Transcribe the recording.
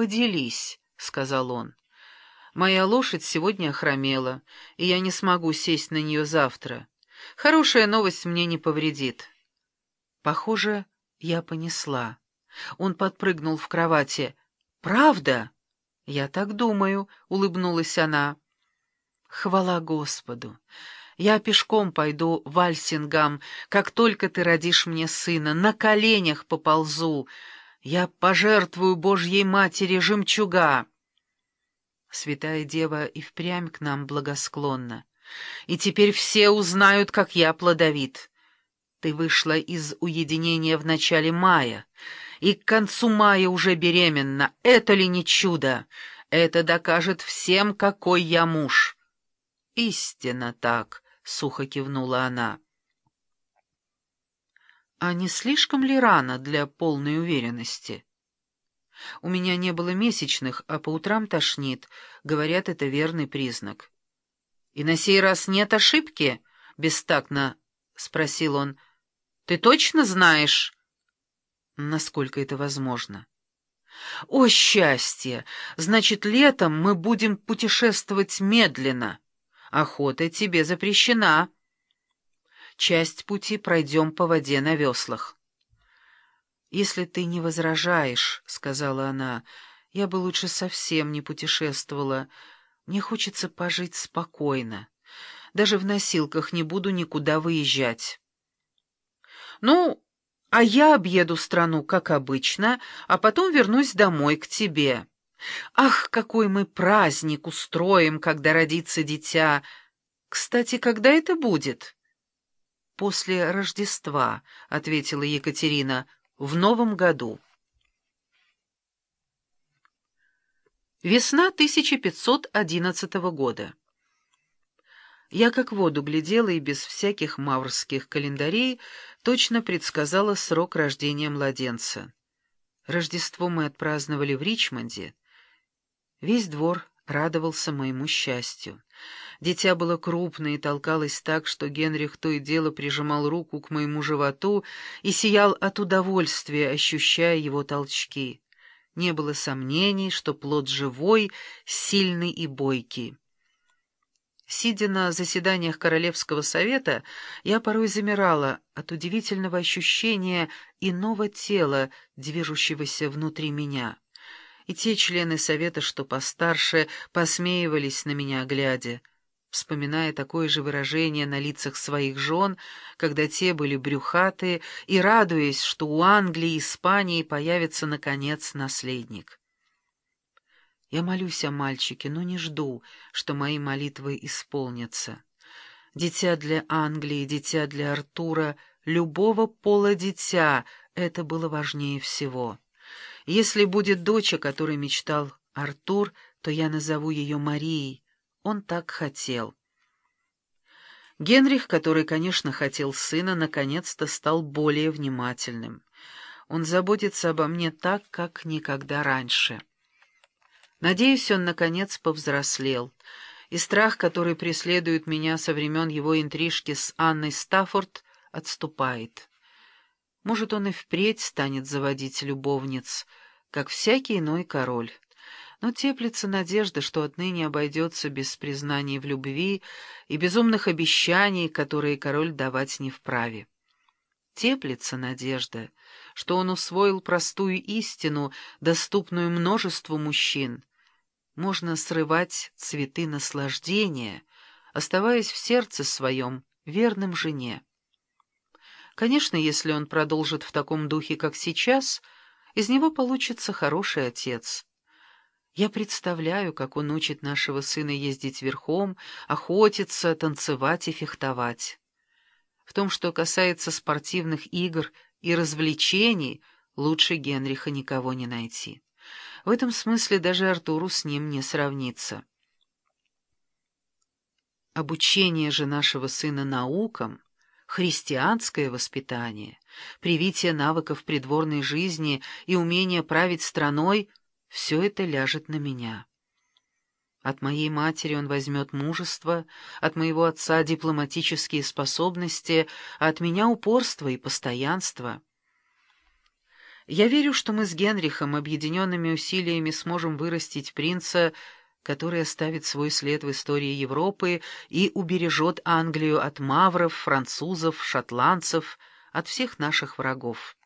«Поделись», — сказал он. «Моя лошадь сегодня охромела, и я не смогу сесть на нее завтра. Хорошая новость мне не повредит». Похоже, я понесла. Он подпрыгнул в кровати. «Правда?» «Я так думаю», — улыбнулась она. «Хвала Господу! Я пешком пойду в Альсингам, как только ты родишь мне сына, на коленях поползу. Я пожертвую Божьей Матери жемчуга». Святая Дева и впрямь к нам благосклонна. И теперь все узнают, как я плодовит. Ты вышла из уединения в начале мая, и к концу мая уже беременна. Это ли не чудо? Это докажет всем, какой я муж. Истинно так, — сухо кивнула она. А не слишком ли рано для полной уверенности? У меня не было месячных, а по утрам тошнит. Говорят, это верный признак. И на сей раз нет ошибки? — бестактно спросил он. — ты точно знаешь? Насколько это возможно? О, счастье! Значит, летом мы будем путешествовать медленно. Охота тебе запрещена. Часть пути пройдем по воде на веслах. «Если ты не возражаешь, — сказала она, — я бы лучше совсем не путешествовала. Мне хочется пожить спокойно. Даже в носилках не буду никуда выезжать». «Ну, а я объеду страну, как обычно, а потом вернусь домой к тебе. Ах, какой мы праздник устроим, когда родится дитя! Кстати, когда это будет?» «После Рождества», — ответила Екатерина, — «в новом году». Весна 1511 года. Я как воду глядела и без всяких маврских календарей точно предсказала срок рождения младенца. Рождество мы отпраздновали в Ричмонде. Весь двор радовался моему счастью. Дитя было крупное и толкалось так, что Генрих то и дело прижимал руку к моему животу и сиял от удовольствия, ощущая его толчки. Не было сомнений, что плод живой, сильный и бойкий. Сидя на заседаниях Королевского совета, я порой замирала от удивительного ощущения иного тела, движущегося внутри меня. И те члены совета, что постарше, посмеивались на меня, глядя, вспоминая такое же выражение на лицах своих жен, когда те были брюхатые, и радуясь, что у Англии и Испании появится, наконец, наследник. Я молюсь о мальчике, но не жду, что мои молитвы исполнятся. Дитя для Англии, дитя для Артура, любого пола дитя — это было важнее всего. Если будет дочь, о которой мечтал Артур, то я назову ее Марией. Он так хотел. Генрих, который, конечно, хотел сына, наконец-то стал более внимательным. Он заботится обо мне так, как никогда раньше. Надеюсь, он, наконец, повзрослел, и страх, который преследует меня со времен его интрижки с Анной Стаффорд, отступает. Может, он и впредь станет заводить любовниц, как всякий иной король. Но теплится надежда, что отныне обойдется без признаний в любви и безумных обещаний, которые король давать не вправе. Теплится надежда, что он усвоил простую истину, доступную множеству мужчин — можно срывать цветы наслаждения, оставаясь в сердце своем верным жене. Конечно, если он продолжит в таком духе, как сейчас, из него получится хороший отец. Я представляю, как он учит нашего сына ездить верхом, охотиться, танцевать и фехтовать. В том, что касается спортивных игр и развлечений, лучше Генриха никого не найти. В этом смысле даже Артуру с ним не сравнится. Обучение же нашего сына наукам, христианское воспитание, привитие навыков придворной жизни и умение править страной — все это ляжет на меня. От моей матери он возьмет мужество, от моего отца — дипломатические способности, а от меня — упорство и постоянство — Я верю, что мы с Генрихом объединенными усилиями сможем вырастить принца, который оставит свой след в истории Европы и убережет Англию от мавров, французов, шотландцев, от всех наших врагов.